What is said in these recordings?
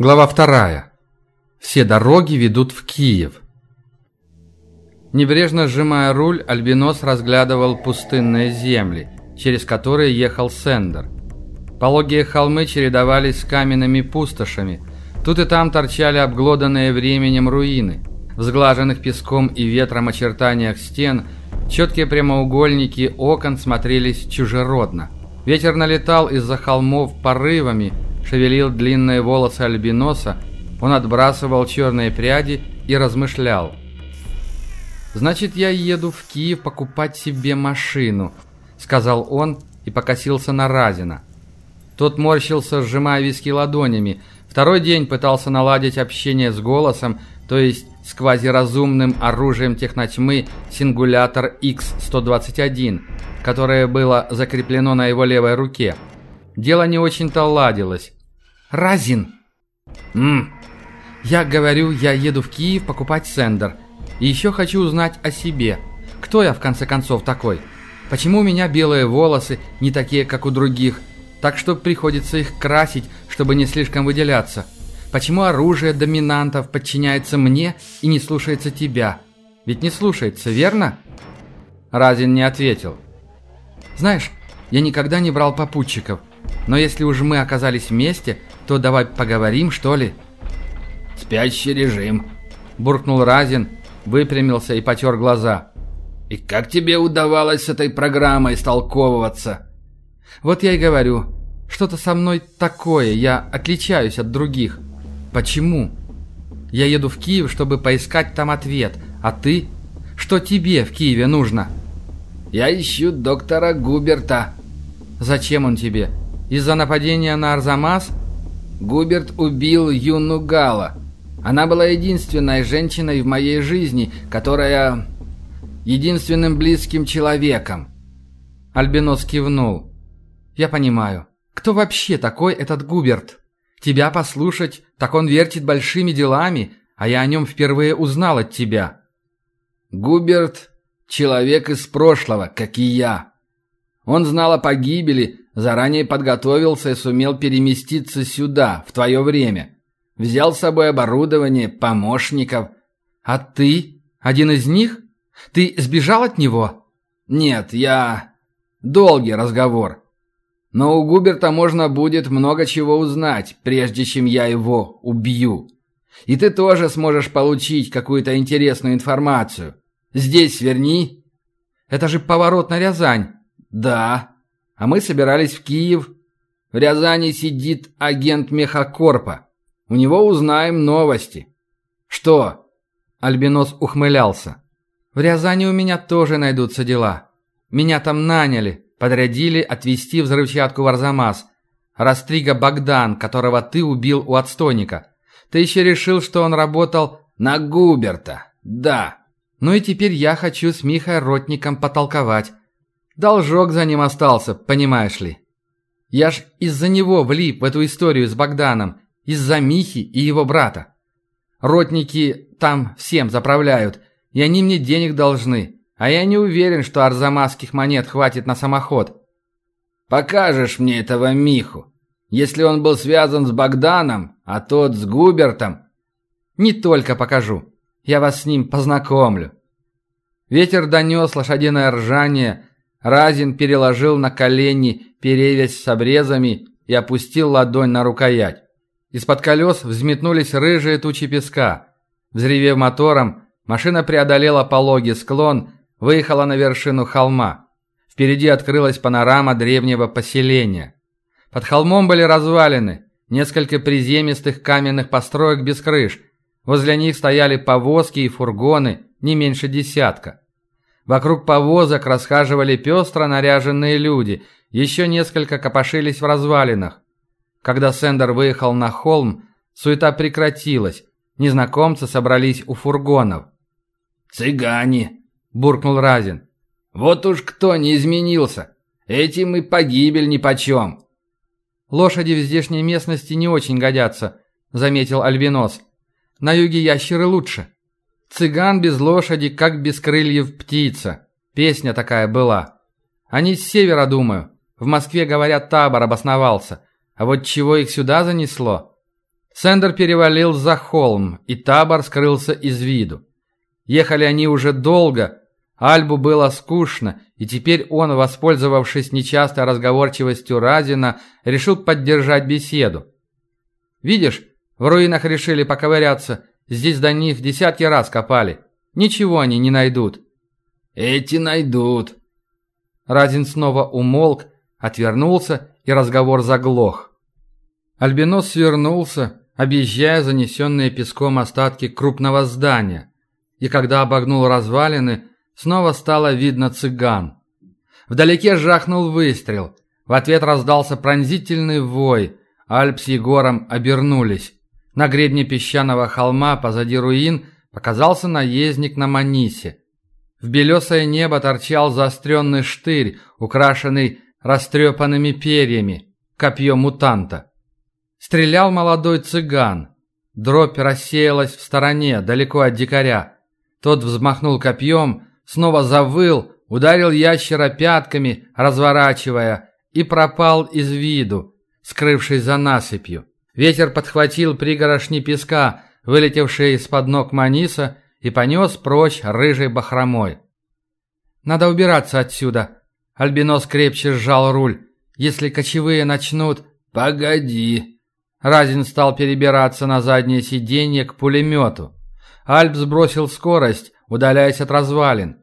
Глава вторая. Все дороги ведут в Киев. Небрежно сжимая руль, Альбинос разглядывал пустынные земли, через которые ехал Сендер. Пологие холмы чередовались с каменными пустошами. Тут и там торчали обглоданные временем руины. В сглаженных песком и ветром очертаниях стен четкие прямоугольники окон смотрелись чужеродно. Ветер налетал из-за холмов порывами, шевелил длинные волосы альбиноса, он отбрасывал черные пряди и размышлял – «Значит, я еду в Киев покупать себе машину», — сказал он и покосился на Разина. Тот морщился, сжимая виски ладонями. Второй день пытался наладить общение с голосом, то есть с квазиразумным оружием технотьмы Сингулятор X-121, которое было закреплено на его левой руке. Дело не очень-то ладилось. «Разин!» «Ммм, я говорю, я еду в Киев покупать сендер». И еще хочу узнать о себе. Кто я, в конце концов, такой? Почему у меня белые волосы, не такие, как у других? Так что приходится их красить, чтобы не слишком выделяться. Почему оружие доминантов подчиняется мне и не слушается тебя? Ведь не слушается, верно? Разин не ответил. Знаешь, я никогда не брал попутчиков. Но если уж мы оказались вместе, то давай поговорим, что ли? Спящий режим, буркнул Разин выпрямился и потер глаза. «И как тебе удавалось с этой программой столковываться?» «Вот я и говорю, что-то со мной такое, я отличаюсь от других. Почему? Я еду в Киев, чтобы поискать там ответ, а ты? Что тебе в Киеве нужно?» «Я ищу доктора Губерта». «Зачем он тебе? Из-за нападения на Арзамас?» «Губерт убил Юну Гала. Она была единственной женщиной в моей жизни, которая... единственным близким человеком. Альбинос кивнул. «Я понимаю. Кто вообще такой этот Губерт? Тебя послушать, так он вертит большими делами, а я о нем впервые узнал от тебя». «Губерт — человек из прошлого, как и я. Он знал о погибели, заранее подготовился и сумел переместиться сюда, в твое время. Взял с собой оборудование, помощников. А ты? Один из них? Ты сбежал от него? Нет, я... Долгий разговор. Но у Губерта можно будет много чего узнать, прежде чем я его убью. И ты тоже сможешь получить какую-то интересную информацию. Здесь сверни. Это же поворот на Рязань. Да. А мы собирались в Киев. В Рязани сидит агент Мехакорпа. У него узнаем новости. Что? Альбинос ухмылялся. В Рязани у меня тоже найдутся дела. Меня там наняли, подрядили отвезти взрывчатку в Арзамас. Растрига Богдан, которого ты убил у отстойника. Ты еще решил, что он работал на Губерта. Да. Ну и теперь я хочу с Михой Ротником потолковать. Должок за ним остался, понимаешь ли. Я ж из-за него влип в эту историю с Богданом из-за Михи и его брата. Ротники там всем заправляют, и они мне денег должны. А я не уверен, что арзамасских монет хватит на самоход. Покажешь мне этого Миху. Если он был связан с Богданом, а тот с Губертом. Не только покажу. Я вас с ним познакомлю. Ветер донес лошадиное ржание. Разин переложил на колени перевязь с обрезами и опустил ладонь на рукоять. Из-под колес взметнулись рыжие тучи песка. Взревев мотором, машина преодолела пологий склон, выехала на вершину холма. Впереди открылась панорама древнего поселения. Под холмом были развалины, несколько приземистых каменных построек без крыш. Возле них стояли повозки и фургоны, не меньше десятка. Вокруг повозок расхаживали пестро наряженные люди, еще несколько копошились в развалинах. Когда Сендер выехал на холм, суета прекратилась. Незнакомцы собрались у фургонов. «Цыгане!» – буркнул Разин. «Вот уж кто не изменился! Этим и погибель нипочем!» «Лошади в здешней местности не очень годятся», – заметил Альбинос. «На юге ящеры лучше. Цыган без лошади, как без крыльев птица. Песня такая была. Они с севера, думаю. В Москве, говорят, табор обосновался. А вот чего их сюда занесло? Сендер перевалил за холм, и табор скрылся из виду. Ехали они уже долго, Альбу было скучно, и теперь он, воспользовавшись нечастой разговорчивостью Разина, решил поддержать беседу. «Видишь, в руинах решили поковыряться, здесь до них десятки раз копали. Ничего они не найдут». «Эти найдут». Разин снова умолк, отвернулся, и разговор заглох. Альбинос свернулся, объезжая занесенные песком остатки крупного здания, и когда обогнул развалины, снова стало видно цыган. Вдалеке жахнул выстрел. В ответ раздался пронзительный вой. Альп с Егором обернулись. На гребне песчаного холма позади руин показался наездник на Манисе. В белесое небо торчал заостренный штырь, украшенный растрепанными перьями, копье мутанта. Стрелял молодой цыган. Дробь рассеялась в стороне, далеко от дикаря. Тот взмахнул копьем, снова завыл, ударил ящера пятками, разворачивая, и пропал из виду, скрывшись за насыпью. Ветер подхватил пригорошни песка, вылетевшие из-под ног Маниса, и понес прочь рыжей бахромой. «Надо убираться отсюда!» Альбинос крепче сжал руль. «Если кочевые начнут...» «Погоди!» Разин стал перебираться на заднее сиденье к пулемету. Альп сбросил скорость, удаляясь от развалин.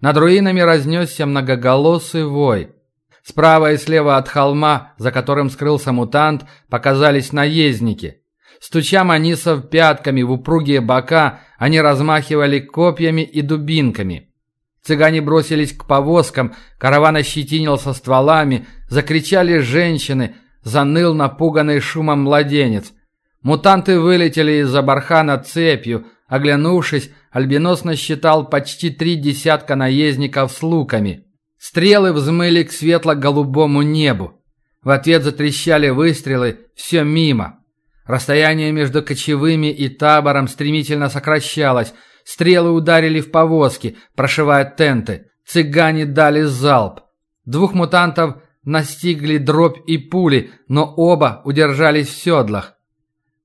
Над руинами разнесся многоголосый вой. Справа и слева от холма, за которым скрылся мутант, показались наездники. Стуча манисов пятками в упругие бока, они размахивали копьями и дубинками. Цыгане бросились к повозкам, караван ощетинился стволами, закричали женщины, заныл напуганный шумом младенец. Мутанты вылетели из-за бархана цепью, Оглянувшись, Альбинос насчитал почти три десятка наездников с луками. Стрелы взмыли к светло-голубому небу. В ответ затрещали выстрелы, все мимо. Расстояние между кочевыми и табором стремительно сокращалось. Стрелы ударили в повозки, прошивая тенты. Цыгане дали залп. Двух мутантов настигли дробь и пули, но оба удержались в седлах.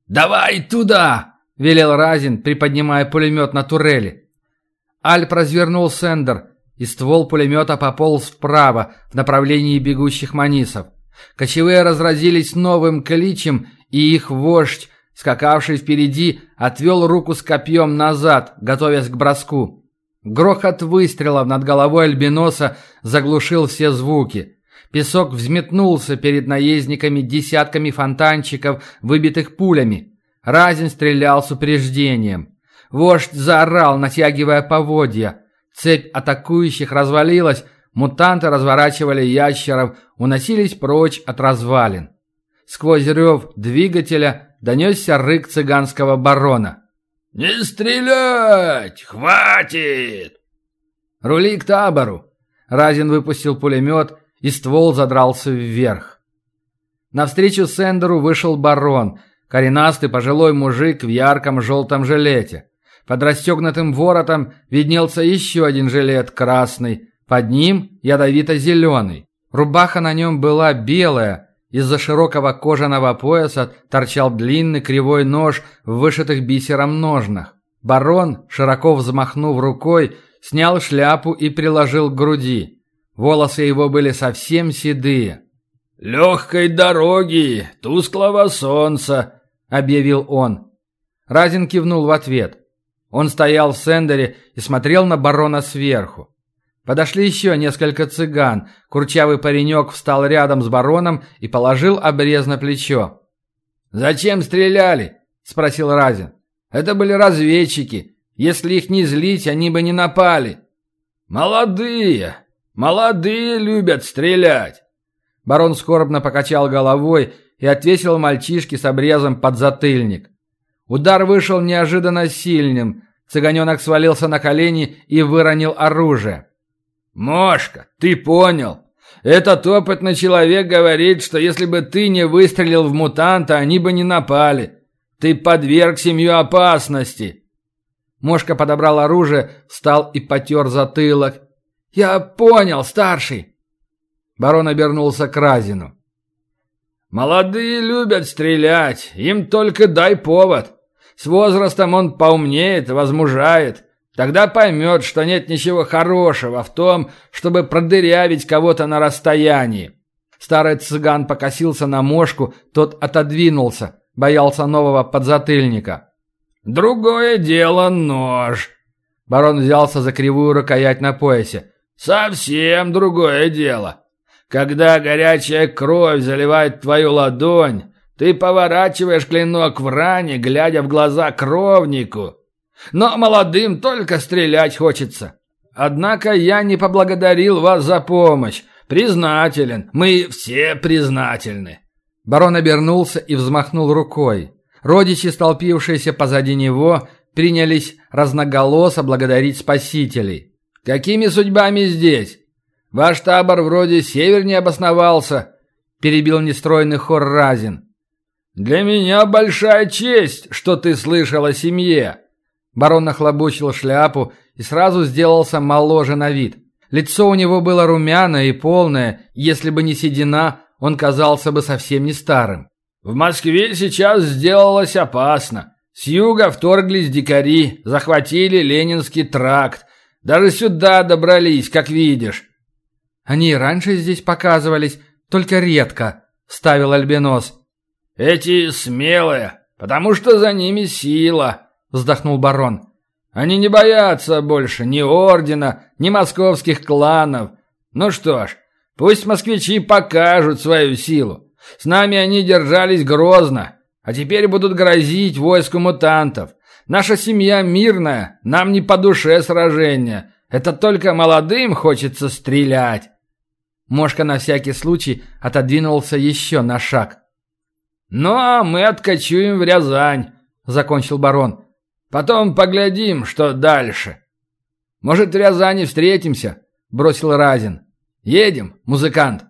«Давай туда!» велел Разин, приподнимая пулемет на турели. Альп развернул сендер, и ствол пулемета пополз вправо, в направлении бегущих манисов. Кочевые разразились новым кличем, и их вождь, скакавший впереди, отвел руку с копьем назад, готовясь к броску. Грохот выстрелов над головой альбиноса заглушил все звуки. Песок взметнулся перед наездниками десятками фонтанчиков, выбитых пулями. Разин стрелял с упреждением. Вождь заорал, натягивая поводья. Цепь атакующих развалилась, мутанты разворачивали ящеров, уносились прочь от развалин. Сквозь рев двигателя донесся рык цыганского барона. «Не стрелять! Хватит!» «Рули к табору!» Разин выпустил пулемет, и ствол задрался вверх. Навстречу Сендеру вышел барон – Коренастый пожилой мужик в ярком желтом жилете. Под расстегнутым воротом виднелся еще один жилет красный, под ним ядовито-зеленый. Рубаха на нем была белая, из-за широкого кожаного пояса торчал длинный кривой нож в вышитых бисером ножнах. Барон, широко взмахнув рукой, снял шляпу и приложил к груди. Волосы его были совсем седые. «Легкой дороги, тусклого солнца», объявил он. Разин кивнул в ответ. Он стоял в сендере и смотрел на барона сверху. Подошли еще несколько цыган. Курчавый паренек встал рядом с бароном и положил обрез на плечо. «Зачем стреляли?» – спросил Разин. «Это были разведчики. Если их не злить, они бы не напали». «Молодые! Молодые любят стрелять!» Барон скорбно покачал головой и отвесил мальчишке с обрезом под затыльник. Удар вышел неожиданно сильным. Цыганенок свалился на колени и выронил оружие. «Мошка, ты понял? Этот опытный человек говорит, что если бы ты не выстрелил в мутанта, они бы не напали. Ты подверг семью опасности». Мошка подобрал оружие, встал и потер затылок. «Я понял, старший!» Барон обернулся к Разину. Молодые любят стрелять, им только дай повод. С возрастом он поумнеет, возмужает. Тогда поймет, что нет ничего хорошего в том, чтобы продырявить кого-то на расстоянии. Старый цыган покосился на мошку, тот отодвинулся, боялся нового подзатыльника. «Другое дело нож». Барон взялся за кривую рукоять на поясе. «Совсем другое дело. Когда горячая кровь заливает твою ладонь, ты поворачиваешь клинок в ране, глядя в глаза кровнику. Но молодым только стрелять хочется. Однако я не поблагодарил вас за помощь. Признателен. Мы все признательны». Барон обернулся и взмахнул рукой. Родичи, столпившиеся позади него, принялись разноголосо благодарить спасителей. «Какими судьбами здесь? Ваш табор вроде севернее обосновался», – перебил нестройный хор Разин. «Для меня большая честь, что ты слышал о семье». Барон нахлобучил шляпу и сразу сделался моложе на вид. Лицо у него было румяное и полное, если бы не седина, он казался бы совсем не старым. В Москве сейчас сделалось опасно. С юга вторглись дикари, захватили Ленинский тракт. Даже сюда добрались, как видишь. Они раньше здесь показывались, только редко, ставил Альбинос. Эти смелые, потому что за ними сила, вздохнул барон. Они не боятся больше ни ордена, ни московских кланов. Ну что ж, пусть москвичи покажут свою силу. С нами они держались грозно, а теперь будут грозить войску мутантов. Наша семья мирная, нам не по душе сражения. Это только молодым хочется стрелять». Мошка на всякий случай отодвинулся еще на шаг. «Ну, а мы откачуем в Рязань», — закончил барон. «Потом поглядим, что дальше». «Может, в Рязани встретимся?» — бросил Разин. «Едем, музыкант».